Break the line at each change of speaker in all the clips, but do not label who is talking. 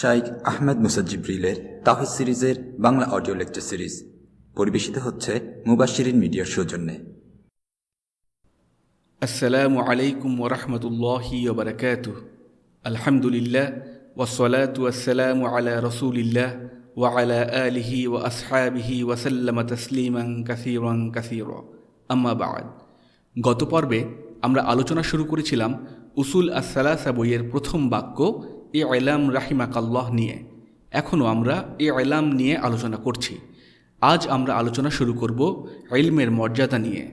শাইখ আহমেদ মুসাজ্জিব্রিলের তাহিদ সিরিজের Bangla audio lecture series, পরিবেশিত হচ্ছে মুবাশিরিন মিডিয়ার সৌজন্যে।
আসসালামু আলাইকুম ওরহমতুল্লাহি ওবরকাতুহ আলহামদুলিল্লাহ ওসলাত ওয়াসালামু আলা রসুলিল্লাহ ওয়ালা আলিহি ও আসহাবিহি ওয়াসাল্লাম তসলিমান কাসিরন কাসির। আম্মা বাদ। গত পর্বে আমরা আলোচনা শুরু করেছিলাম উসুল আসসালাসা বইয়ের প্রথম বাক্য এ আলাম রাহিমাকাল্লাহ নিয়ে। এখনও আমরা এ আলাম নিয়ে আলোচনা করছি। আজ আমরা আলোচনা শুরু করব ইলমের মর্যাদা নিয়ে।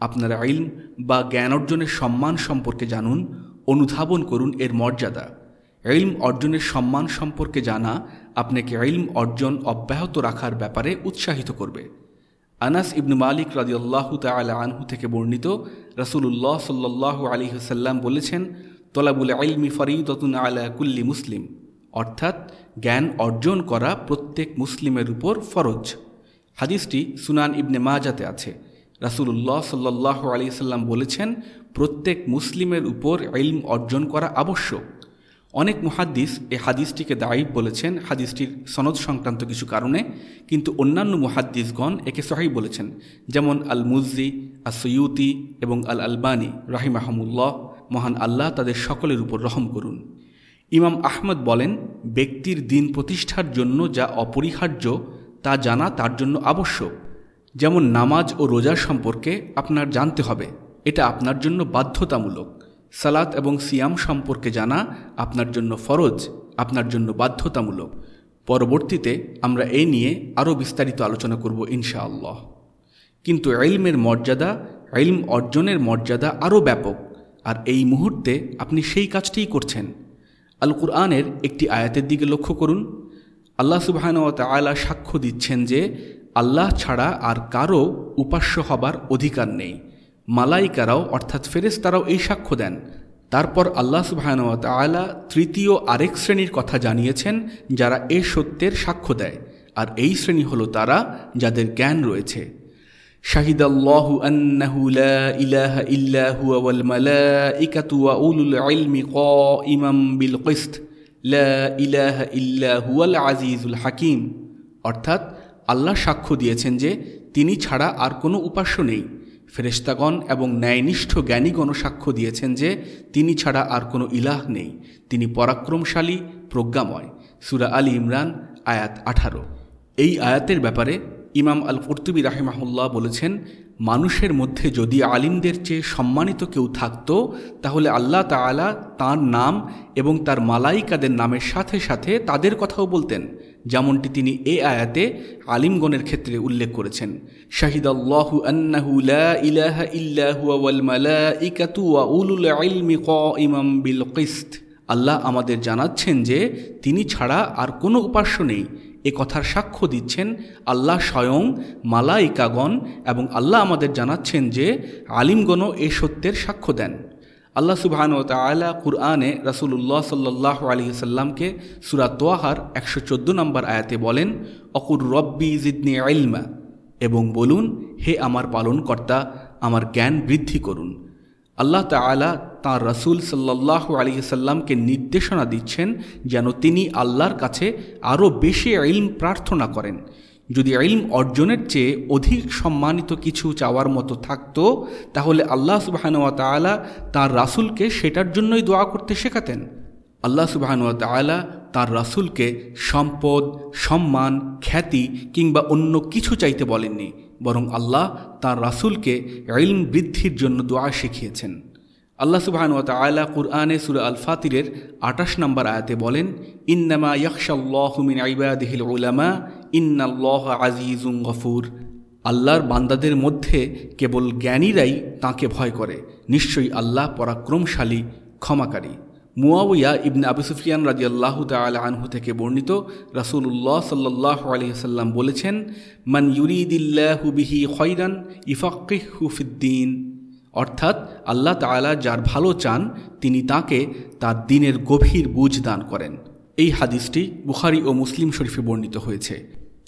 আপনারা ইলম বা জ্ঞান অর্জনের সম্মান সম্পর্কে জানুন, অনুধাবন করুন এর মর্যাদা। ইলম অর্জনের সম্মান সম্পর্কে জানা আপনাকে ইলম অর্জন অব্যাহত রাখার ব্যাপারে উৎসাহিত করবে। আনাস ইবনু মালিক রাজিউল্লাহ তালা আনহু থেকে বর্ণিত রসুল্লাহ সাল্লাহ আলী হুসাল্লাম বলেছেন তলাবুল ইলমি ফরিদতুন আলা কুল্লি মুসলিম। অর্থাৎ জ্ঞান অর্জন করা প্রত্যেক মুসলিমের উপর ফরজ। হাদিসটি সুনান ইবনে মাজাতে আছে। রাসুল্লাহ সাল্লাহ আলি সাল্লাম বলেছেন, প্রত্যেক মুসলিমের উপর ইলম অর্জন করা আবশ্যক। অনেক মুহাদ্দিস এই হাদিসটিকে দায়ীব বলেছেন, হাদিসটির সনদ সংক্রান্ত কিছু কারণে, কিন্তু অন্যান্য মুহাদ্দিসগণ একে সহাই বলেছেন, যেমন আল মুজি আসইউতি এবং আল আলবানী রাহিমাহমুল্লাহ। মহান আল্লাহ তাদের সকলের উপর রহম করুন। ইমাম আহমদ বলেন, ব্যক্তির দিন প্রতিষ্ঠার জন্য যা অপরিহার্য তা জানা তার জন্য আবশ্যক। যেমন নামাজ ও রোজা সম্পর্কে আপনার জানতে হবে, এটা আপনার জন্য বাধ্যতামূলক। সালাত এবং সিয়াম সম্পর্কে জানা আপনার জন্য ফরজ, আপনার জন্য বাধ্যতামূলক। পরবর্তীতে আমরা এই নিয়ে আরও বিস্তারিত আলোচনা করব ইনশাআল্লাহ। কিন্তু এলমের মর্যাদা এলম অর্জনের মর্যাদা আরও ব্যাপক। আর এই মুহূর্তে আপনি সেই কাজটিই করছেন। আল কুরআনের একটি আয়াতের দিকে লক্ষ্য করুন। আল্লাহ সুবাহান তালা সাক্ষ্য দিচ্ছেন যে আল্লাহ ছাড়া আর কারও উপাস্য হবার অধিকার নেই। মালাইকারাও অর্থাৎ ফেরেস্তারাও এই সাক্ষ্য দেন। তারপর আল্লাহ সুবাহানুয়া তালা তৃতীয় আরেক শ্রেণির কথা জানিয়েছেন, যারা এ সত্যের সাক্ষ্য দেয়। আর এই শ্রেণি হলো তারা যাদের জ্ঞান রয়েছে। আল্লাহু লা বিল ইল্লা হাকিম। অর্থাৎ আল্লাহ সাক্ষ্য দিয়েছেন যে তিনি ছাড়া আর কোনো উপাস্য নেই। ফেরেস্তাগণ এবং ন্যায়নিষ্ঠ জ্ঞানীগণ সাক্ষ্য দিয়েছেন যে তিনি ছাড়া আর কোনো ইলাহ নেই। তিনি পরাক্রমশালী, প্রজ্ঞাময়। সুরা আলী ইমরান, আয়াত আঠারো। এই আয়াতের ব্যাপারে ইমাম আল কর্তুবী রাহেমাহুল্লাহ বলেছেন, মানুষের মধ্যে যদি আলিমদের চেয়ে সম্মানিত কেউ থাকত, তাহলে আল্লাহ তালা তার নাম এবং তার মালাইকাদের নামের সাথে সাথে তাদের কথাও বলতেন, যেমনটি তিনি এ আয়াতে আলিমগণের ক্ষেত্রে উল্লেখ করেছেন। শাহিদ লা ইলাহা কাইমাম বিল কিসত। আল্লাহ আমাদের জানাচ্ছেন যে, তিনি ছাড়া আর কোনো উপাস্য নেই। এ কথার সাক্ষ্য দিচ্ছেন আল্লাহ স্বয়ং মালা মালাইকাগণ এবং আল্লাহ আমাদের জানাচ্ছেন যে আলিমগণও এ সত্যের সাক্ষ্য দেন। আল্লাহ সুবাহান তালা কুরআনে রাসুল্লাহ সাল্লাহ আলী সাল্লামকে সুরা তোয়াহার একশো চোদ্দ নম্বর আয়াতে বলেন, অকুর রব্বি জিদনি আইলমা এবং বলুন, হে আমার পালনকর্তা, আমার জ্ঞান বৃদ্ধি করুন। আল্লাহ তালা তাঁর রসুল সাল্লাহ আলী সাল্লামকে নির্দেশনা দিচ্ছেন যেন তিনি আল্লাহর কাছে আরও বেশি ইলম প্রার্থনা করেন। যদি ইলম অর্জনের চেয়ে অধিক সম্মানিত কিছু চাওয়ার মতো থাকত, তাহলে আল্লাহ সুবাহানুয়া তালা তাঁর রাসুলকে সেটার জন্যই দোয়া করতে শেখাতেন। আল্লাহ সুবাহানুয়া তালা তাঁর রাসুলকে সম্পদ, সম্মান, খ্যাতি কিংবা অন্য কিছু চাইতে বলেননি। বরং আল্লাহ তাঁর রাসুলকে ইলম বৃদ্ধির জন্য দোয়া শিখিয়েছেন। আল্লাহ সুবাহান ওয়া তালা কুরআনে সুর আল ফাতিরের আটাশ নম্বর আয়াতে বলেন, ইন্নামা ইয়াকশাল্লাহ মিন আইবাদিহিল উলামা, ইন্নাল্লাহ আজিজুং গফুর। আল্লাহর বান্দাদের মধ্যে কেবল জ্ঞানীরাই তাকে ভয় করে। নিশ্চয়ই আল্লাহ পরাক্রমশালী, ক্ষমাকারী। মুয়াউয়া ইবনে আবু সুফিয়ান রাজি আল্লাহ আনহু থেকে বর্ণিত রাসুল্লাহ সাল্লাহ আলহিহাল্লাম বলেছেন, মান ইউরিদিল্লাহু খৈরান ইফাক্কিহ হুফিদ্দিন অর্থাৎ আল্লাহ তালা যার ভালো চান, তিনি তাকে তার দিনের গভীর বুঝ দান করেন। এই হাদিসটি বুখারি ও মুসলিম শরীফে বর্ণিত হয়েছে।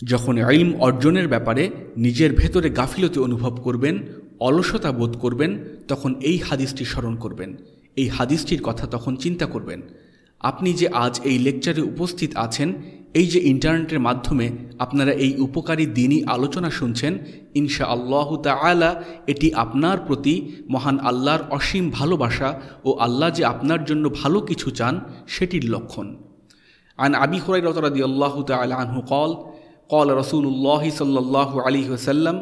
যখন ইলম অর্জনের ব্যাপারে নিজের ভেতরে গাফিলতি অনুভব করবেন, অলসতা বোধ করবেন, তখন এই হাদিসটি স্মরণ করবেন। এই হাদিসটির কথা তখন চিন্তা করবেন। আপনি যে আজ এই লেকচারে উপস্থিত আছেন, এই যে ইন্টারনেটের মাধ্যমে আপনারা এই উপকারী দিনই আলোচনা শুনছেন ইনশা আল্লাহ তালা এটি আপনার প্রতি মহান আল্লাহর অসীম ভালোবাসা ও আল্লাহ যে আপনার জন্য ভালো কিছু চান, সেটির লক্ষণ। আন আবি হুরাই রতরাদি আল্লাহ তাল আনহু কল কল রসুল সাল্লাহ আলী ওসাল্লাম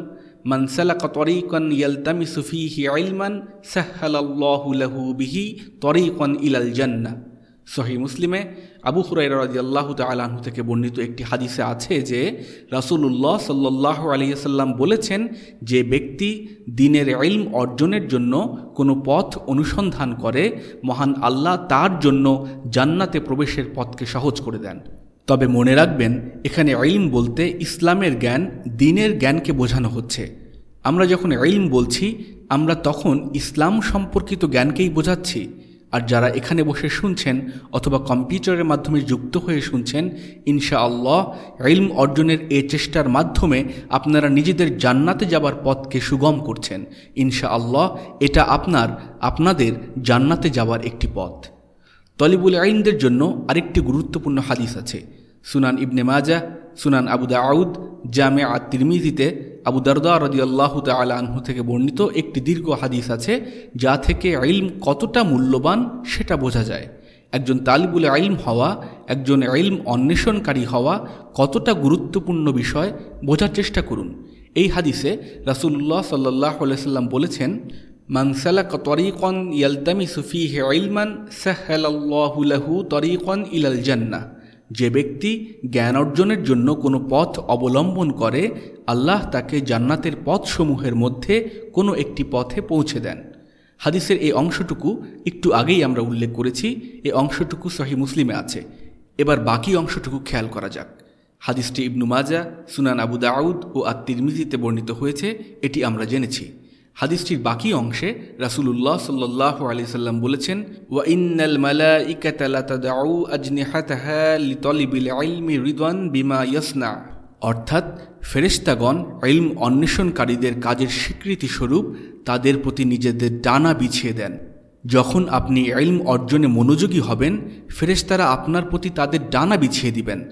বিহি জান্না সহি মুসলিমে আবু হুরাইরাজিয়াল্লাহ তালাহু থেকে বর্ণিত একটি হাদিসে আছে যে, রাসুলুল্লাহ সাল্লাহ আলিয়াল্লাম বলেছেন যে ব্যক্তি দিনের ইলম অর্জনের জন্য কোনো পথ অনুসন্ধান করে, মহান আল্লাহ তার জন্য জান্নাতে প্রবেশের পথকে সহজ করে দেন। তবে মনে রাখবেন, এখানে ইলম বলতে ইসলামের জ্ঞান দিনের জ্ঞানকে বোঝানো হচ্ছে। আমরা যখন ইলম বলছি, আমরা তখন ইসলাম সম্পর্কিত জ্ঞানকেই বোঝাচ্ছি। আর যারা এখানে বসে শুনছেন অথবা কম্পিউটারের মাধ্যমে যুক্ত হয়ে শুনছেন ইনশা আল্লাহ ইলম অর্জনের এ চেষ্টার মাধ্যমে আপনারা নিজেদের জান্নাতে যাবার পথকে সুগম করছেন। ইনশা আল্লাহ এটা আপনার, আপনাদের জান্নাতে যাবার একটি পথ। তলিবুল আইনদের জন্য আরেকটি গুরুত্বপূর্ণ হাদিস আছে। সুনান ইবনে মাজা সুনান আবু দাউদ, জামে আত তিরমিজিতে আবু দারদা রদিয়াল্লাহ তাল আনহু থেকে বর্ণিত একটি দীর্ঘ হাদিস আছে, যা থেকে আইলম কতটা মূল্যবান সেটা বোঝা যায়। একজন তালিবুল আইলম হওয়া, একজন আইলম অন্বেষণকারী হওয়া কতটা গুরুত্বপূর্ণ বিষয় বোঝার চেষ্টা করুন। এই হাদিসে রাসুল্লাহ সাল্লাহ সাল্লাম বলেছেন মানসালাক তরিকন ইয়ালতামি সুফি হে আইলমান সাহালাল্লাহুলাহু তরিকন ইলাল জান্না যে ব্যক্তি জ্ঞান অর্জনের জন্য কোনো পথ অবলম্বন করে, আল্লাহ তাকে জান্নাতের পথসমূহের মধ্যে কোনো একটি পথে পৌঁছে দেন। হাদিসের এই অংশটুকু একটু আগেই আমরা উল্লেখ করেছি এই অংশটুকু সহি মুসলিমে আছে। এবার বাকি অংশটুকু খেয়াল করা যাক। হাদিসটি ইবনু মাজা, সুনান আবু দাউদ ও আত্মিরমিজিতে বর্ণিত হয়েছে, এটি আমরা জেনেছি। হাদিসটির বাকি অংশে রাসুলুল্লাহ সাল্লাহ আলি সাল্লাম বলেছেন বিমা ইয়াসনা। অর্থাৎ, ফেরেশতাগণ ইলম অন্বেষণকারীদের কাজের স্বীকৃতি স্বরূপ তাদের প্রতি নিজেদের ডানা বিছিয়ে দেন। যখন আপনি ইলম অর্জনে মনোযোগী হবেন, ফেরেশতারা আপনার প্রতি তাদের ডানা বিছিয়ে দিবেন।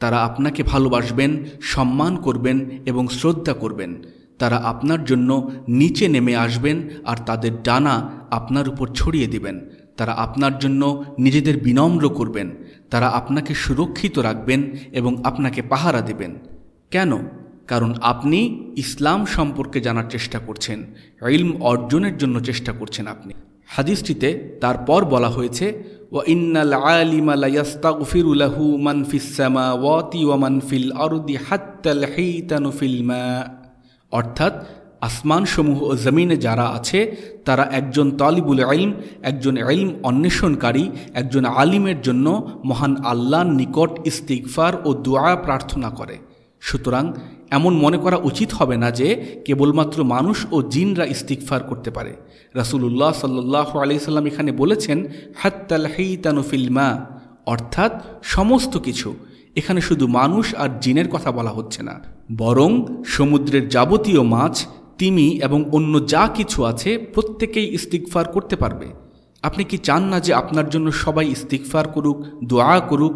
তারা আপনাকে ভালোবাসবেন, সম্মান করবেন এবং শ্রদ্ধা করবেন। তারা আপনার জন্য নিচে নেমে আসবেন আর তাদের ডানা আপনার উপর ছড়িয়ে দিবেন। তারা আপনার জন্য নিজেদের বিনম্র করবেন। তারা আপনাকে সুরক্ষিত রাখবেন এবং আপনাকে পাহারা দেবেন। কেন? কারণ আপনি ইসলাম সম্পর্কে জানার চেষ্টা করছেন, ইলম অর্জনের জন্য চেষ্টা করছেন আপনি। হাদিসটিতে তারপর বলা হয়েছে, ওয়াইন্নাল আলিমা লা ইয়াস্তাগফিরু লাহু মান ফিস সামাওয়াতি ওয়া মান ফিল আরদি হাত্তাল হিতানু মা। অর্থাৎ আসমানসমূহ ও জমিনে যারা আছে, তারা একজন তালিবুল ইলম, একজন ইলম অন্বেষণকারী, একজন আলিমের জন্য মহান আল্লাহর নিকট ইস্তিকফার ও দোয়া প্রার্থনা করে। সুতরাং এমন মনে করা উচিত হবে না যে কেবলমাত্র মানুষ ও জিনরা ইস্তিকফার করতে পারে। রাসুলুল্লাহ সাল্লাহ আলিয়াল্লাম এখানে বলেছেন, হাত্তাল হেইতানুফিলমা অর্থাৎ সমস্ত কিছু। এখানে শুধু মানুষ আর জিনের কথা বলা হচ্ছে না, বরং সমুদ্রের যাবতীয় মাছ, তিমি এবং অন্য যা কিছু আছে প্রত্যেকেই ইস্তিকফার করতে পারবে। আপনি কি চান না যে আপনার জন্য সবাই ইস্তিকফার করুক, দোয়া করুক?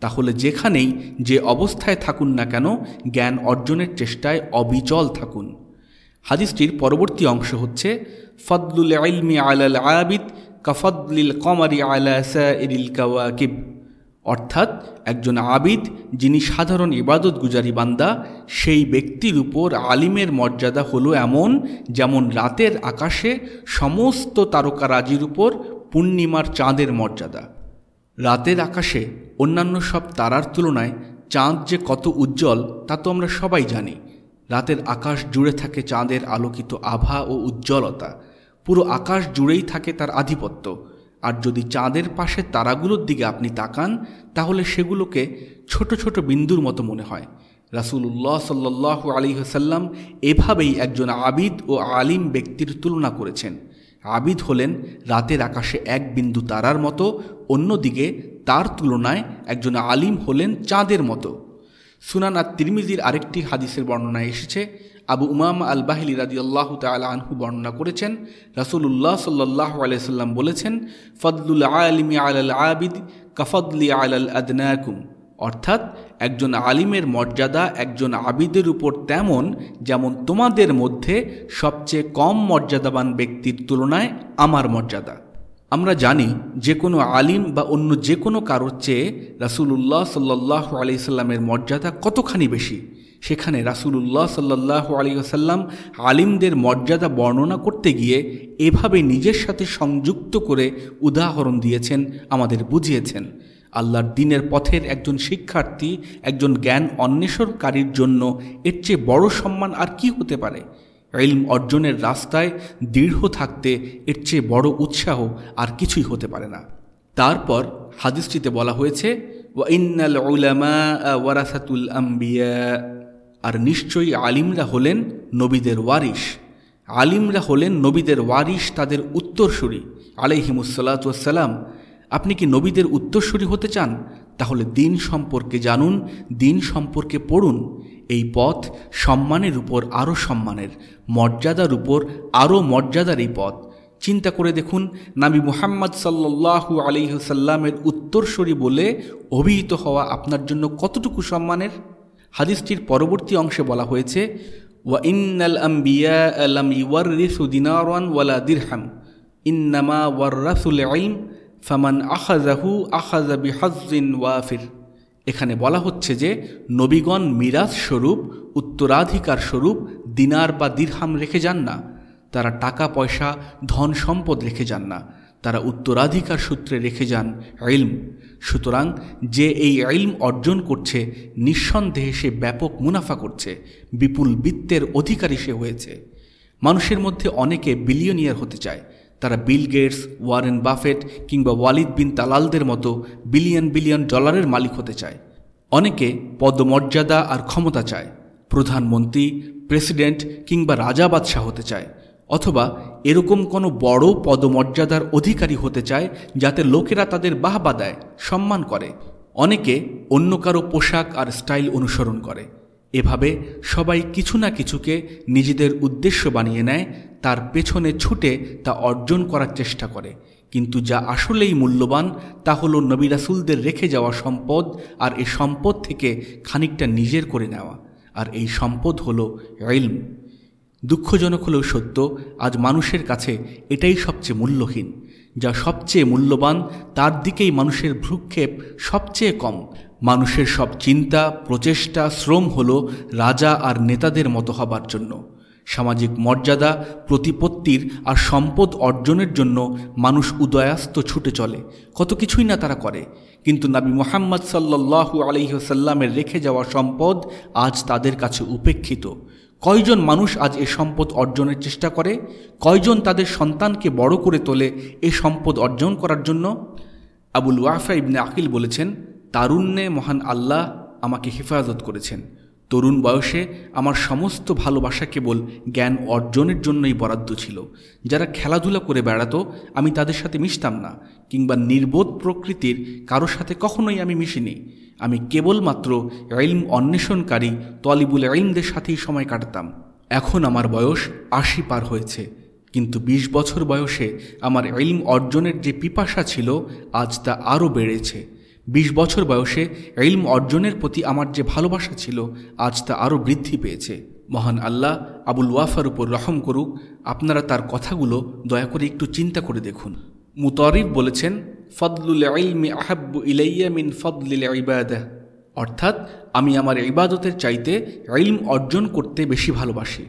তাহলে যেখানেই যে অবস্থায় থাকুন না কেন, জ্ঞান অর্জনের চেষ্টায় অবিচল থাকুন। হাদিসটির পরবর্তী অংশ হচ্ছে, ফদলুল ইলমি আলাল আবিদ, কাফদলিল কমারি আলা সাইরিল কাওয়াকিব। অর্থাৎ একজন আবিদ যিনি সাধারণ ইবাদত গুজারি বান্দা, সেই ব্যক্তির উপর আলিমের মর্যাদা হলো এমন যেমন রাতের আকাশে সমস্ত তারকারাজির উপর পূর্ণিমার চাঁদের মর্যাদা। রাতের আকাশে অন্যান্য সব তারার তুলনায় চাঁদ যে কত উজ্জ্বল তা তো আমরা সবাই জানি। রাতের আকাশ জুড়ে থাকে চাঁদের আলোকিত আভা ও উজ্জ্বলতা। পুরো আকাশ জুড়েই থাকে তার আধিপত্য। আর যদি চাঁদের পাশে তারাগুলোর দিকে আপনি তাকান, তাহলে সেগুলোকে ছোট ছোট বিন্দুর মতো মনে হয়। রাসুল্লাহ সাল্লাহ আলিহাসাল্লাম এভাবেই একজন আবিদ ও আলিম ব্যক্তির তুলনা করেছেন। আবিদ হলেন রাতের আকাশে এক বিন্দু তারার মতো, অন্যদিকে তার তুলনায় একজন আলিম হলেন চাঁদের মতো। সুনানা তিরমিজির আরেকটি হাদিসের বর্ণনায় এসেছে আবু উমাম আল বাহিলি রাজি আল্লাহ আনহু বর্ণনা করেছেন রাসুল্লাহ সাল্লাহ আলাইসাল্লাম বলেছেন, ফদলুল আলিমি আল আবিদ কাফদলি আলাল আদনাকুম। অর্থাৎ, একজন আলিমের মর্যাদা একজন আবিদের উপর তেমন যেমন তোমাদের মধ্যে সবচেয়ে কম মর্যাদাবান ব্যক্তির তুলনায় আমার মর্যাদা। আমরা জানি যে কোনো আলিম বা অন্য যে কোনো কারোর চেয়ে রাসুলুল্লাহ সাল্লাহ আলিয়াল্লামের মর্যাদা কতখানি বেশি? সেখানে রাসুলুল্লাহ সাল্লাহ আলিয়াল্লাম আলিমদের মর্যাদা বর্ণনা করতে গিয়ে এভাবে নিজের সাথে সংযুক্ত করে উদাহরণ দিয়েছেন, আমাদের বুঝিয়েছেন। আল্লাহর দিনের পথের একজন শিক্ষার্থী, একজন জ্ঞান অন্বেষণকারীর জন্য এর চেয়ে বড় সম্মান আর কি হতে পারে? ইলম অর্জনের রাস্তায় দৃঢ় থাকতে এর চেয়ে বড় উৎসাহ আর কিছুই হতে পারে না। তারপর হাদিসটিতে বলা হয়েছে উলামা ওয়ারাসাতুল আম্বিয়া। আর নিশ্চয়ই আলিমরা হলেন নবীদের ওয়ারিশ। আলিমরা হলেন নবীদের ওয়ারিশ তাদের উত্তরসূরি। আলাইহিমুসাল্লাতাম আপনি কি নবীদের উত্তরসূরি হতে চান? তাহলে দিন সম্পর্কে জানুন, দিন সম্পর্কে পড়ুন। এই পথ সম্মানের উপর আরও সম্মানের, মর্যাদার উপর আরও মর্যাদার এই পথ। চিন্তা করে দেখুন, নাবি মুহাম্মদ সাল্লাহু আলিহসাল্লামের উত্তরসূরি বলে অভিহিত হওয়া আপনার জন্য কতটুকু সম্মানের? হাদিসটির পরবর্তী অংশে বলা হয়েছে, ওয়া ওয়ালা দিরহাম। ইন্নামা বিহাজিন ওয়াফির। এখানে বলা হচ্ছে যে, নবীগণ মিরাজ স্বরূপ, উত্তরাধিকার স্বরূপ, দিনার বা দিরহাম রেখে যান না। তারা টাকা, পয়সা, ধন সম্পদ রেখে যান না। তারা উত্তরাধিকার সূত্রে রেখে যান, ইলম। সুতরাং যে এই ইলম অর্জন করছে, নিঃসন্দেহে সে ব্যাপক মুনাফা করছে, বিপুল বৃত্তের অধিকারী সে হয়েছে। মানুষের মধ্যে অনেকে বিলিয়নিয়ার হতে চায়। তারা বিল গেটস, ওয়ারেন বাফেট কিংবা ওয়ালিদ বিন তালালদের মতো বিলিয়ন বিলিয়ন ডলারের মালিক হতে চায়। অনেকে পদমর্যাদা আর ক্ষমতা চায়। প্রধানমন্ত্রী প্রেসিডেন্ট কিংবা রাজা বাদশাহ হতে চায়। অথবা এরকম কোনো বড় পদমর্যাদার অধিকারী হতে চায় যাতে লোকেরা তাদের বাহবা দেয়, সম্মান করে। অনেকে অন্য কারও পোশাক আর স্টাইল অনুসরণ করে। এভাবে সবাই কিছু না কিছুকে নিজেদের উদ্দেশ্য বানিয়ে নেয়, তার পেছনে ছুটে তা অর্জন করার চেষ্টা করে। কিন্তু যা আসলেই মূল্যবান, তা হলো নবিরাসুলদের রেখে যাওয়া সম্পদ আর এই সম্পদ থেকে খানিকটা নিজের করে নেওয়া। আর এই সম্পদ হলো ইলম। দুঃখজনক হলেও সত্য, আজ মানুষের কাছে এটাই সবচেয়ে মূল্যহীন, যা সবচেয়ে মূল্যবান, তার দিকেই মানুষের ভ্রুক্ষেপ সবচেয়ে কম। মানুষের সব চিন্তা, প্রচেষ্টা, শ্রম হল রাজা আর নেতাদের মতো হবার জন্য। সামাজিক মর্যাদা, প্রতিপত্তির আর সম্পদ অর্জনের জন্য মানুষ উদয়াস্ত ছুটে চলে। কত কিছুই না তারা করে, কিন্তু নাবি মোহাম্মদ সাল্লাহু আলহিহসাল্লামের রেখে যাওয়া সম্পদ আজ তাদের কাছে উপেক্ষিত। কয়জন মানুষ আজ এ সম্পদ অর্জনের চেষ্টা করে? কয়জন তাদের সন্তানকে বড় করে তোলে এ সম্পদ অর্জন করার জন্য? আবুল ওয়াফা ইবনে আকিল বলেছেন, তারুণ্যে মহান আল্লাহ আমাকে হেফাজত করেছেন। তরুণ বয়সে আমার সমস্ত ভালোবাসা কেবল জ্ঞান অর্জনের জন্যই বরাদ্দ ছিল। যারা খেলাধুলা করে বেড়াতো, আমি তাদের সাথে মিশতাম না, কিংবা নির্বোধ প্রকৃতির কারোর সাথে কখনোই আমি মিশিনি। আমি কেবলমাত্র ইলম অন্বেষণকারী, তলিবুল ইলমদের সাথেই সময় কাটাতাম। এখন আমার বয়স আশি পার হয়েছে, কিন্তু ২০ বছর বয়সে আমার ইলম অর্জনের যে পিপাসা ছিল, আজ তা আরও বেড়েছে। ২০ বছর বয়সে ইলম অর্জনের প্রতি আমার যে ভালোবাসা ছিল, আজ তা আরও বৃদ্ধি পেয়েছে। মহান আল্লাহ আবুল ওয়াফার উপর রহম করুক, আপনারা তার কথাগুলো দয়া করে একটু চিন্তা করে দেখুন। মুতরিফ বলেছেন, ফদলুল ইলমি আহাব্বু ইলাইয়া মিন ফদলিল ইবাদাহ অর্থাৎ, আমি আমার ইবাদতের চাইতে ইলম অর্জন করতে বেশি ভালোবাসি।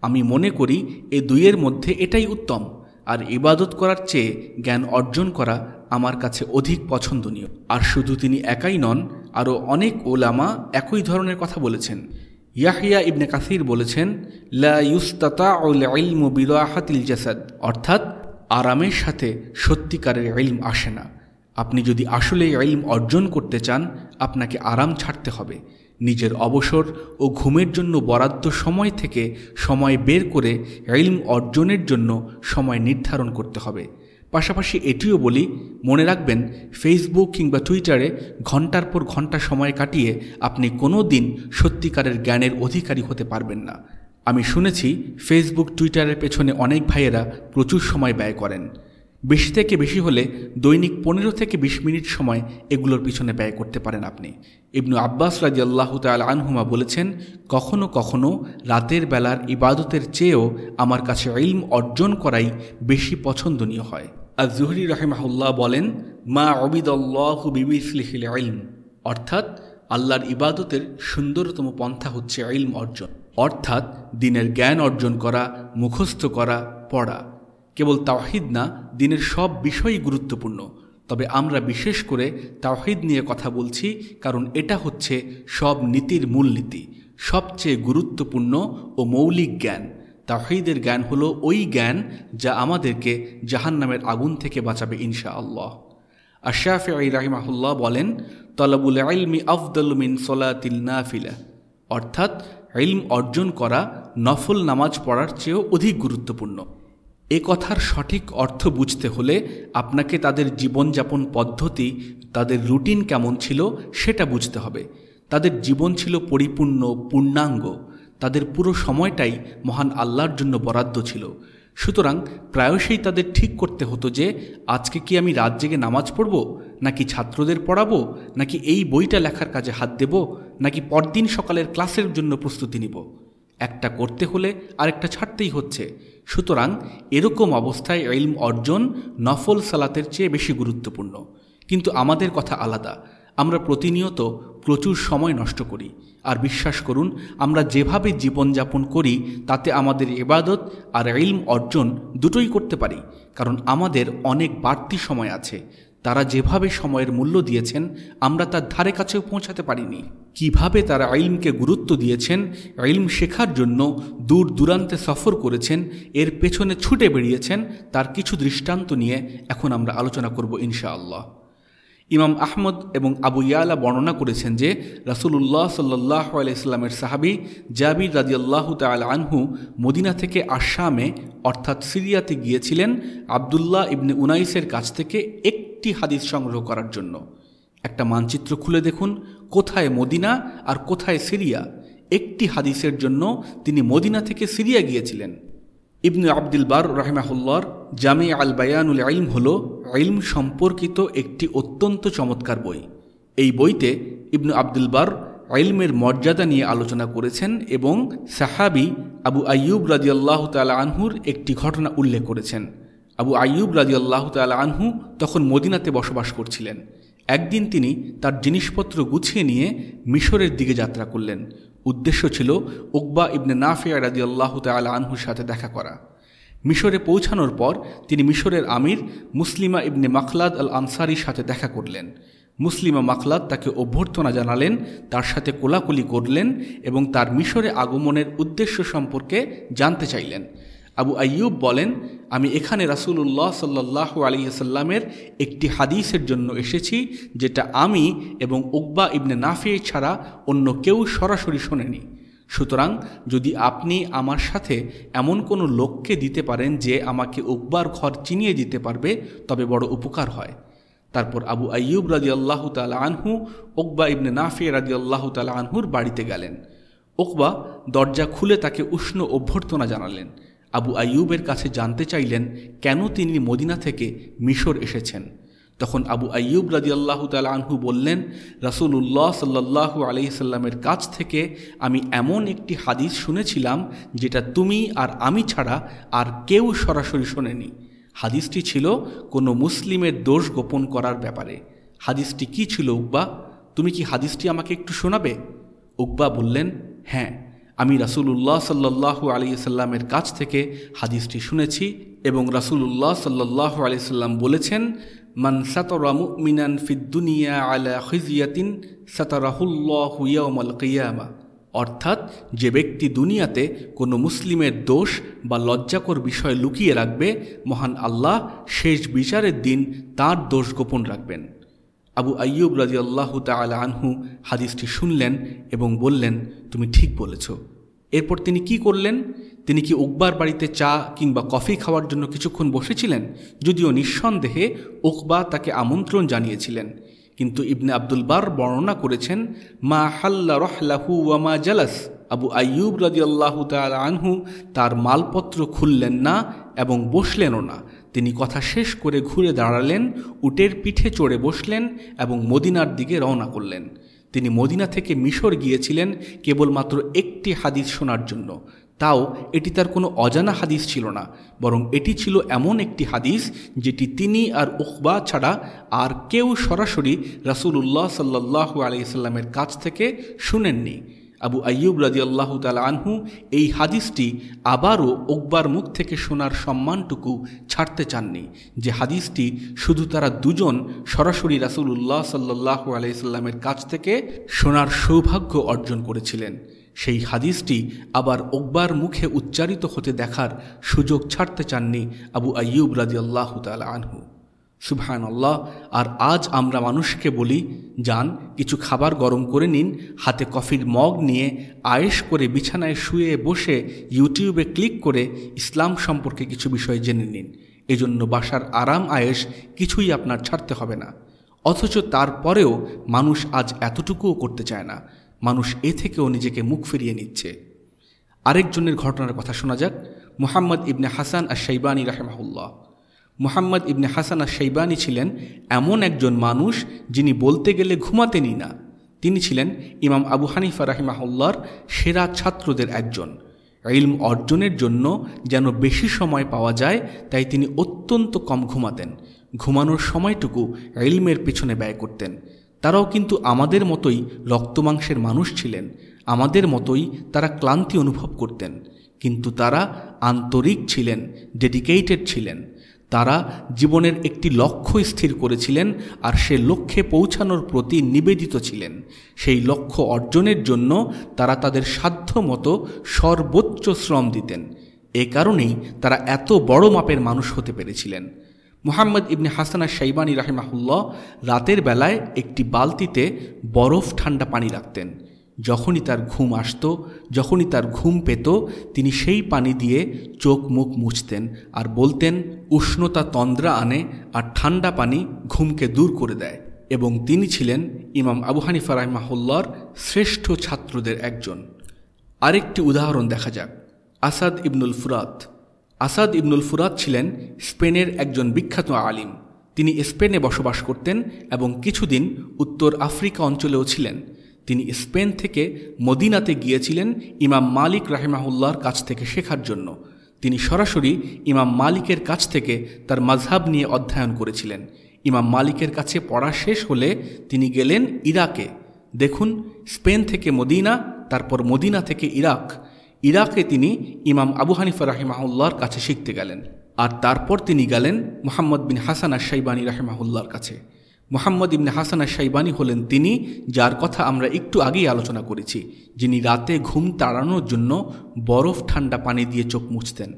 আমি মনে করি, এ দুইয়ের মধ্যে এটাই উত্তম। আর ইবাদত করার চেয়ে জ্ঞান অর্জন করা আমার কাছে অধিক পছন্দনীয়। আর শুধু তিনি একাই নন, আরও অনেক ওলামা একই ধরনের কথা বলেছেন। ইয়াহিয়া ইবনে কাসির বলেছেন, লা ইউস্তাতা জাসাদ। অর্থাৎ, আরামের সাথে সত্যিকারের ইলম আসে না। আপনি যদি আসলে ইলম অর্জন করতে চান, আপনাকে আরাম ছাড়তে হবে। নিজের অবসর ও ঘুমের জন্য বরাদ্দ সময় থেকে সময় বের করে ইলম অর্জনের জন্য সময় নির্ধারণ করতে হবে। পাশাপাশি এটিও বলি, মনে রাখবেন ফেসবুক কিংবা টুইটারে ঘণ্টার পর ঘণ্টা সময় কাটিয়ে আপনি কোনো দিন সত্যিকারের জ্ঞানের অধিকারী হতে পারবেন না। আমি শুনেছি ফেসবুক টুইটারের পেছনে অনেক ভাইয়েরা প্রচুর সময় ব্যয় করেন। বেশি থেকে বেশি হলে দৈনিক পনেরো থেকে বিশ মিনিট সময় এগুলোর পিছনে ব্যয় করতে পারেন আপনি। ইবনু আব্বাস রাজি আল্লাহ তাল আনহুমা বলেছেন, কখনো কখনো রাতের বেলার ইবাদতের চেয়েও আমার কাছে ইলম অর্জন করাই বেশি পছন্দনীয় হয়। আর জুহরি রাহেমাহুল্লাহ বলেন, মা অবিদল্লাহ বিবিসলিহিল ইলম অর্থাৎ আল্লাহর ইবাদতের সুন্দরতম পন্থা হচ্ছে ইলম অর্জন। অর্থাৎ দিনের জ্ঞান অর্জন করা, মুখস্থ করা, পড়া। কেবল তাওহিদ না, দিনের সব বিষয়ই গুরুত্বপূর্ণ। তবে আমরা বিশেষ করে তাওহিদ নিয়ে কথা বলছি, কারণ এটা হচ্ছে সব নীতির মূলনীতি, সবচেয়ে গুরুত্বপূর্ণ ও মৌলিক জ্ঞান। তাওহিদের জ্ঞান হলো ওই জ্ঞান যা আমাদেরকে জাহান্নামের আগুন থেকে বাঁচাবে ইনশা আল্লাহ আশাফি রাহিমাহুল্লাহ বলেন, তলাবুল ইলমি আফদল মিন সলাতিল নাফিলা। অর্থাৎ, ইলম অর্জন করা, নফল নামাজ পড়ার চেয়েও অধিক গুরুত্বপূর্ণ। এ কথার সঠিক অর্থ বুঝতে হলে আপনাকে তাদের জীবনযাপন পদ্ধতি, তাদের রুটিন কেমন ছিল সেটা বুঝতে হবে। তাদের জীবন ছিল পরিপূর্ণ, পূর্ণাঙ্গ। তাদের পুরো সময়টাই মহান আল্লাহর জন্য বরাদ্দ ছিল। সুতরাং প্রায়শই তাদের ঠিক করতে হতো যে, আজকে কি আমি রাত জেগে নামাজ পড়ব, নাকি ছাত্রদের পড়াবো, নাকি এই বইটা লেখার কাজে হাত দেব, নাকি পরদিন সকালের ক্লাসের জন্য প্রস্তুতি নিব। একটা করতে হলে আরেকটা ছাড়তেই হচ্ছে। সুতরাং এরকম অবস্থায় ইলম অর্জন নফল সালাতের চেয়ে বেশি গুরুত্বপূর্ণ। কিন্তু আমাদের কথা আলাদা। আমরা প্রতিনিয়ত প্রচুর সময় নষ্ট করি। আর বিশ্বাস করুন, আমরা যেভাবে জীবনযাপন করি, তাতে আমাদের ইবাদত আর ইলম অর্জন দুটোই করতে পারি। কারণ আমাদের অনেক বাড়তি সময় আছে। তারা যেভাবে সময়ের মূল্য দিয়েছেন, আমরা তার ধারে কাছেও পৌঁছাতে পারিনি। কীভাবে তারা ইলমকে গুরুত্ব দিয়েছেন, ইলম শেখার জন্য দূর দূরান্তে সফর করেছেন, এর পেছনে ছুটে বেরিয়েছেন তার কিছু দৃষ্টান্ত নিয়ে এখন আমরা আলোচনা করব ইনশাআল্লাহ। ইমাম আহমদ এবং আবু ইয়ালা বর্ণনা করেছেন যে রাসুলুল্লাহ সাল্লাহ আলাইস্লামের সাহাবি জাবির রাজিয়াল্লাহ তাল আনহু মদিনা থেকে আসামে, অর্থাৎ সিরিয়াতে গিয়েছিলেন আবদুল্লাহ ইবনে উনাইসের কাছ থেকে একটি হাদিস সংগ্রহ করার জন্য। একটা মানচিত্র খুলে দেখুন, কোথায় মদিনা আর কোথায় সিরিয়া। একটি হাদিসের জন্য তিনি মদিনা থেকে সিরিয়া গিয়েছিলেন। ইবনু আব্দুল বার রাহেমাহুল্লার জামে আল বায়ানুল ইলম হল ইলম সম্পর্কিত একটি অত্যন্ত চমৎকার বই। এই বইতে ইবনু আব্দুল বার ইলমের মর্যাদা নিয়ে আলোচনা করেছেন এবং সাহাবি আবু আয়ুব রাজিয়াল্লাহ তালা আনহুর একটি ঘটনা উল্লেখ করেছেন। আবু আয়ুব রাজিয়াল্লাহ তালা আনহু তখন মদিনাতে বসবাস করছিলেন। একদিন তিনি তার জিনিসপত্র গুছিয়ে নিয়ে মিশরের দিকে যাত্রা করলেন। উদ্দেশ্য ছিল উকবা ইবনে নাফিয়া রাজি আল্লাহ তালা আনহুর সাথে দেখা করা। মিশরে পৌঁছানোর পর তিনি মিশরের আমির মুসলিমা ইবনে মাখলাদ আল আনসারির সাথে দেখা করলেন। মুসলিমা মাখলাদ তাকে অভ্যর্থনা জানালেন, তার সাথে কোলাকুলি করলেন এবং তার মিশরে আগমনের উদ্দেশ্য সম্পর্কে জানতে চাইলেন। আবু আইয়ুব বলেন, আমি এখানে রাসুল্লাহ সাল্লাহ আলিয়াল্লামের একটি হাদিসের জন্য এসেছি, যেটা আমি এবং উকবা ইবনে নাফিয়ে ছাড়া অন্য কেউ সরাসরি শোনেনি। সুতরাং যদি আপনি আমার সাথে এমন কোনো লোককে দিতে পারেন যে আমাকে উকবার ঘর চিনিয়ে দিতে পারবে, তবে বড় উপকার হয়। তারপর আবু আইয়ুব রাজি আল্লাহ তালা আনহু ওকবা ইবনে নাফিয়া রাজি আল্লাহ তালা আনহুর বাড়িতে গেলেন। ওকবা দরজা খুলে তাকে উষ্ণ অভ্যর্থনা জানালেন। আবু আইয়ুবের কাছে জানতে চাইলেন, কেন তিনি মদিনা থেকে মিশর এসেছেন? তখন আবু আইয়ুব রাজি আল্লাহ আনহু বললেন রাসুল্লাহ সাল্লাহু আলহিসাল্লামের কাছ থেকে আমি এমন একটি হাদিস শুনেছিলাম, যেটা তুমি আর আমি ছাড়া আর কেউ সরাসরি শোনেনি। হাদিসটি ছিল কোনো মুসলিমের দোষ গোপন করার ব্যাপারে। হাদিসটি কি ছিল, উকবা? তুমি কি হাদিসটি আমাকে একটু শোনাবে? উকবা বললেন হ্যাঁ আমি রাসুলুল্লাহ সাল্লাহ আলিয়াল্লামের কাছ থেকে হাদিসটি শুনেছি এবং রাসুলুল্লাহ সাল্লাহ আলিয়াল্লাম বলেছেন ফিদ্দুনিয়া আলা সাতারাহুল্লাহ অর্থাৎ যে ব্যক্তি দুনিয়াতে কোনো মুসলিমের দোষ বা লজ্জাকর বিষয় লুকিয়ে রাখবে, মহান আল্লাহ শেষ বিচারের দিন তার দোষ গোপন রাখবেন। আবু আইয়ুব রাজি আল্লাহ তালা আনহু হাদিসটি শুনলেন এবং বললেন, তুমি ঠিক বলেছ। এরপর তিনি কি করলেন? তিনি কি উকবার বাড়িতে চা কিংবা কফি খাওয়ার জন্য কিছুক্ষণ বসেছিলেন? যদিও নিঃসন্দেহে উকবা তাকে আমন্ত্রণ জানিয়েছিলেন। কিন্তু ইবনে আব্দুল বার বর্ণনা করেছেন, মা হাল্লা রহলাহু ওয়ামা জালাস। আবু আইয়ুব রাজি আল্লাহ আনহু তার মালপত্র খুললেন না এবং বসলেনও না। তিনি কথা শেষ করে ঘুরে দাঁড়ালেন, উটের পিঠে চড়ে বসলেন এবং মদিনার দিকে রওনা করলেন। তিনি মদিনা থেকে মিশর গিয়েছিলেন কেবলমাত্র একটি হাদিস শোনার জন্য। তাও এটি তার কোনো অজানা হাদিস ছিল না, বরং এটি ছিল এমন একটি হাদিস যেটি তিনি আর উকবা ছাড়া আর কেউ সরাসরি রাসুলুল্লাহ সাল্লাহ আলাইসাল্লামের কাছ থেকে শুনেননি। আবু আয়ুব রাজি আল্লাহ তালা আনহু এই হাদিসটি আবারও ওকবার মুখ থেকে শোনার সম্মানটুকু ছাড়তে চাননি, যে হাদিসটি শুধু তারা দুজন সরাসরি রাসুলুল্লাহ সাল্লাহ আলাইসাল্লামের কাছ থেকে শোনার সৌভাগ্য অর্জন করেছিলেন। সেই হাদিসটি আবার ওকবার মুখে উচ্চারিত হতে দেখার সুযোগ ছাড়তে চাননি আবু আয়ুব রাজি আল্লাহ তালা আনহু। সুবহান আল্লাহ আর আজ আমরা মানুষকে বলি, যান, কিছু খাবার গরম করে নিন, হাতে কফির মগ নিয়ে আয়েস করে বিছানায় শুয়ে বসে ইউটিউবে ক্লিক করে ইসলাম সম্পর্কে কিছু বিষয় জেনে নিন। এজন্য বাসার আরাম আয়েস কিছুই আপনার ছাড়তে হবে না। অথচ তারপরেও মানুষ আজ এতটুকুও করতে চায় না। মানুষ এ থেকেও নিজেকে মুখ ফিরিয়ে নিচ্ছে। আরেকজনের ঘটনার কথা শোনা যাক। মুহাম্মদ ইবনে হাসান আর শৈবানী রাহেমাহুল্লাহ। মুহাম্মদ ইবনে হাসান আর শৈবানী ছিলেন এমন একজন মানুষ যিনি বলতে গেলে ঘুমাতেনই না। তিনি ছিলেন ইমাম আবু হানিফা রাহিমাহুল্লার সেরা ছাত্রদের একজন। ইলম অর্জনের জন্য যেন বেশি সময় পাওয়া যায়, তাই তিনি অত্যন্ত কম ঘুমাতেন। ঘুমানোর সময়টুকু ইলমের পিছনে ব্যয় করতেন। তারাও কিন্তু আমাদের মতোই রক্তমাংসের মানুষ ছিলেন। আমাদের মতোই তারা ক্লান্তি অনুভব করতেন। কিন্তু তারা আন্তরিক ছিলেন ডেডিকেটেড ছিলেন। তারা জীবনের একটি লক্ষ্য স্থির করেছিলেন আর সে লক্ষ্যে পৌঁছানোর প্রতি নিবেদিত ছিলেন। সেই লক্ষ্য অর্জনের জন্য তারা তাদের সাধ্য মতো সর্বোচ্চ শ্রম দিতেন। এ কারণেই তারা এত বড় মাপের মানুষ হতে পেরেছিলেন। মুহাম্মদ ইবনে হাসানা সাইবানী রাহেমাহুল্লাহ রাতের বেলায় একটি বালতিতে বরফ ঠান্ডা পানি রাখতেন। যখনই তার ঘুম আসত, যখনই তার ঘুম পেত, তিনি সেই পানি দিয়ে চোখ মুখ মুছতেন আর বলতেন, উষ্ণতা তন্দ্রা আনে আর ঠান্ডা পানি ঘুমকে দূর করে দেয়। এবং তিনি ছিলেন ইমাম আবু হানিফা রাহমাহুল্লার শ্রেষ্ঠ ছাত্রদের একজন। আরেকটি উদাহরণ দেখা যাক। আসাদ ইবনুল ফুরাত আসাদ ইবনুল ফুরাত ছিলেন স্পেনের একজন বিখ্যাত আলিম। তিনি স্পেনে বসবাস করতেন এবং কিছুদিন উত্তর আফ্রিকা অঞ্চলেও ছিলেন। তিনি স্পেন থেকে মদিনাতে গিয়েছিলেন ইমাম মালিক রাহেমাহুল্লার কাছ থেকে শেখার জন্য। তিনি সরাসরি ইমাম মালিকের কাছ থেকে তার মাঝহাব নিয়ে অধ্যয়ন করেছিলেন। ইমাম মালিকের কাছে পড়া শেষ হলে তিনি গেলেন ইরাকে। দেখুন, স্পেন থেকে মদিনা, তারপর মদিনা থেকে ইরাক। ইরাকে তিনি ইমাম আবু হানিফা রাহিমাহুল্লার কাছে শিখতে গেলেন। আর তারপর তিনি গেলেন মোহাম্মদ বিন হাসান আশাইবানী রাহিমাহুল্লার কাছে। মোহাম্মদ ইবনে হাসান সাইবানি হলেন তিনি যার কথা আমরা একটু আগেই আলোচনা করেছি, যিনি রাতে ঘুম তাড়ানোর জন্য বরফ ঠান্ডা পানি দিয়ে চোখ মুছতেন।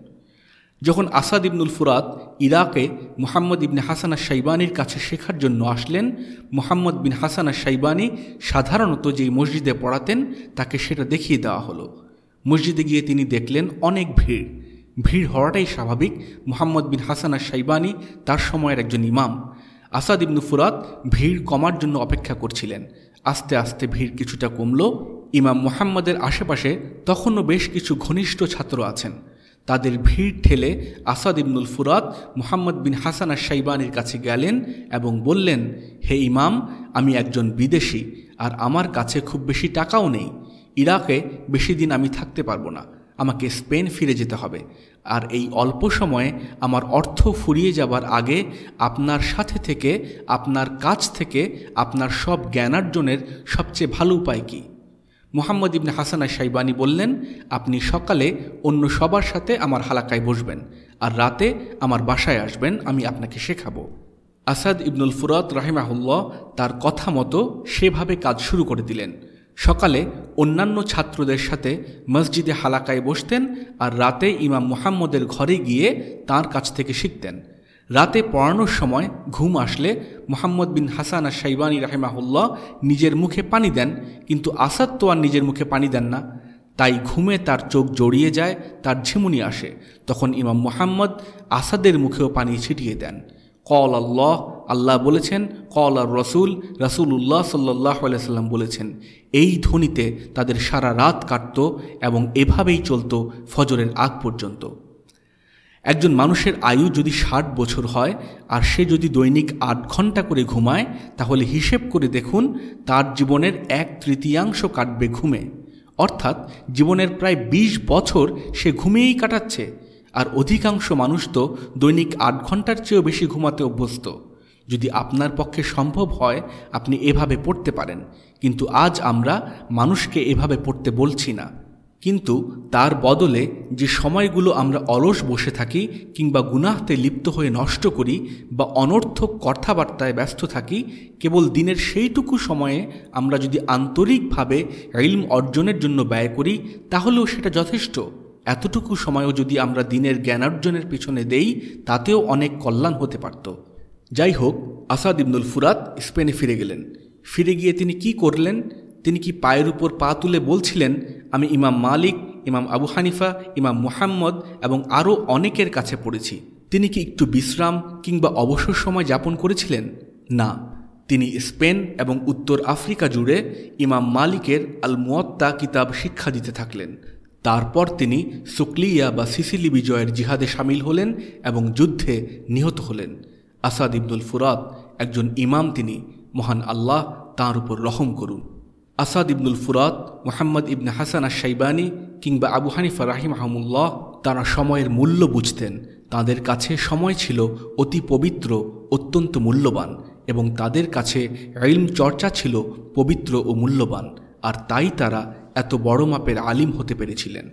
যখন আসাদ ইবনুল ফুরাত ইরাকে মোহাম্মদ ইবনে হাসান সাইবানির কাছে শেখার জন্য আসলেন, মোহাম্মদ বিন হাসান সাইবানি সাধারণত যেই মসজিদে পড়াতেন, তাকে সেটা দেখিয়ে দেওয়া হলো। মসজিদে গিয়ে তিনি দেখলেন অনেক ভিড়। ভিড় হওয়াটাই স্বাভাবিক। মোহাম্মদ বিন হাসান সাইবানি তার সময়ের একজন ইমাম। আসাদ ইবনু ফুরাত ভিড় কমার জন্য অপেক্ষা করছিলেন। আস্তে আস্তে ভিড় কিছুটা কমল। ইমাম মুহাম্মদের আশেপাশে তখনও বেশ কিছু ঘনিষ্ঠ ছাত্র আছেন। তাদের ভিড় ঠেলে আসাদ ইবনুল ফুরাত মুহাম্মদ বিন হাসান আর সাইবানির কাছে গেলেন এবং বললেন, হে ইমাম, আমি একজন বিদেশি, আর আমার কাছে খুব বেশি টাকাও নেই। ইরাকে বেশি দিন আমি থাকতে পারব না। আমাকে স্পেন ফিরে যেতে হবে। আর এই অল্প সময়ে আমার অর্থ ফুরিয়ে যাবার আগে আপনার সাথে থেকে, আপনার কাছ থেকে, আপনার সব জ্ঞানার্জনের সবচেয়ে ভালো উপায় কী? মোহাম্মদ ইবনে হাসানা সাইবানি বললেন, আপনি সকালে অন্য সবার সাথে আমার হালাকায় বসবেন আর রাতে আমার বাসায় আসবেন, আমি আপনাকে শেখাবো। আসাদ ইবনুল ফুরাত রাহিমাহুল্লাহ তার কথা মতো সেভাবে কাজ শুরু করে দিলেন। সকালে অন্যান্য ছাত্রদের সাথে মসজিদে হালাকায় বসতেন আর রাতে ইমাম মুহাম্মদের ঘরে গিয়ে তার কাছ থেকে শিখতেন। রাতে পড়ানোর সময় ঘুম আসলে মোহাম্মদ বিন হাসান আর সাইবানী রাহেমাহুল্লাহ নিজের মুখে পানি দেন, কিন্তু আসাদ তো আর নিজের মুখে পানি দেন না। তাই ঘুমে তার চোখ জড়িয়ে যায়, তার ঝিমুনি আসে। তখন ইমাম মোহাম্মদ আসাদের মুখেও পানি ছিটিয়ে দেন। কল আল্লাহ আল্লাহ বলেছেন, কল আর রসুল উল্লাহ সাল্লাহ সাল্লাম বলেছেন, এই ধ্বনিতে তাদের সারা রাত কাটত এবং এভাবেই চলত ফজরের আগ পর্যন্ত। একজন মানুষের আয়ু যদি ষাট বছর হয়, আর সে যদি দৈনিক আট ঘণ্টা করে ঘুমায়, তাহলে হিসেব করে দেখুন, তার জীবনের এক তৃতীয়াংশ কাটবে ঘুমে। অর্থাৎ জীবনের প্রায় ২০ বছর সে ঘুমিয়েই কাটাচ্ছে, আর অধিকাংশ মানুষ তো দৈনিক আট ঘণ্টার চেয়েও বেশি ঘুমাতে অভ্যস্ত। যদি আপনার পক্ষে সম্ভব হয়, আপনি এভাবে পড়তে পারেন। কিন্তু আজ আমরা মানুষকে এভাবে পড়তে বলছি না। কিন্তু তার বদলে যে সময়গুলো আমরা অলস বসে থাকি কিংবা গুনাহতে লিপ্ত হয়ে নষ্ট করি বা অনর্থক কথাবার্তায় ব্যস্ত থাকি, কেবল দিনের সেইটুকু সময়ে আমরা যদি আন্তরিকভাবে ইলম অর্জনের জন্য ব্যয় করি, তাহলেও সেটা যথেষ্ট। এতটুকু সময়ও যদি আমরা দিনের জ্ঞানার্জনের পিছনে দেই, তাতেও অনেক কল্যাণ হতে পারত। যাই হোক আসাদ ইবনুল ফুরাত স্পেনে ফিরে গেলেন। ফিরে গিয়ে তিনি কি করলেন? তিনি কি পায়ের উপর পা তুলে বলছিলেন, আমি ইমাম মালিক, ইমাম আবু হানিফা, ইমাম মুহাম্মদ এবং আরও অনেকের কাছে পড়েছি। তিনি কি একটু বিশ্রাম কিংবা অবসর সময় যাপন করেছিলেন? না। তিনি স্পেন এবং উত্তর আফ্রিকা জুড়ে ইমাম মালিকের আল মুয়াত্তা কিতাব শিক্ষা দিতে থাকলেন। তারপর তিনি সুকলিয়া বা সিসিলি বিজয়ের জিহাদে সামিল হলেন এবং যুদ্ধে নিহত হলেন। আসাদ ইবনুল ফুরাত একজন ইমাম তিনি, মহান আল্লাহ তাঁর উপর রহম করুন। আসাদ ইবনুল ফুরাত মোহাম্মদ ইবনে হাসান আশাইবানী কিংবা আবু হানিফা রাহিম আহমুল্লাহ তারা সময়ের মূল্য বুঝতেন। তাদের কাছে সময় ছিল অতি পবিত্র, অত্যন্ত মূল্যবান এবং তাদের কাছে ইলম চর্চা ছিল পবিত্র ও মূল্যবান। আর তাই তারা এত বড় মাপের আলিম হতে পেরেছিলেন।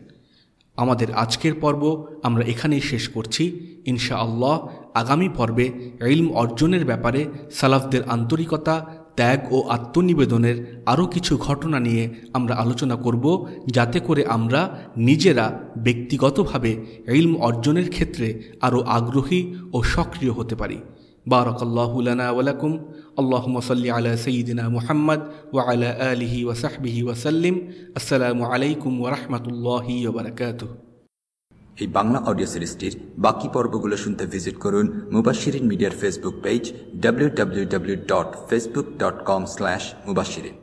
আমাদের আজকের পর্ব আমরা এখানেই শেষ করছি। ইনশা আল্লাহ আগামী পর্বে ইলম অর্জনের ব্যাপারে সালাফদের আন্তরিকতা, ত্যাগ ও আত্মনিবেদনের আরও কিছু ঘটনা নিয়ে আমরা আলোচনা করব, যাতে করে আমরা নিজেরা ব্যক্তিগতভাবে ইলম অর্জনের ক্ষেত্রে আরও আগ্রহী ও সক্রিয় হতে পারি। بارك الله لنا ولكم اللهم صل على سيدنا محمد وعلى آله وصحبه وسلم السلام عليكم ورحمة الله وبركاته
এই বাংলা অডিও সিরিজটির বাকি পর্বগুলো শুনতে ভিজিট করুন মুবাশিরিন মিডিয়ার Facebook page W W W dot Facebook dot com slash Mubashirin